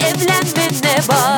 evlenme ne var?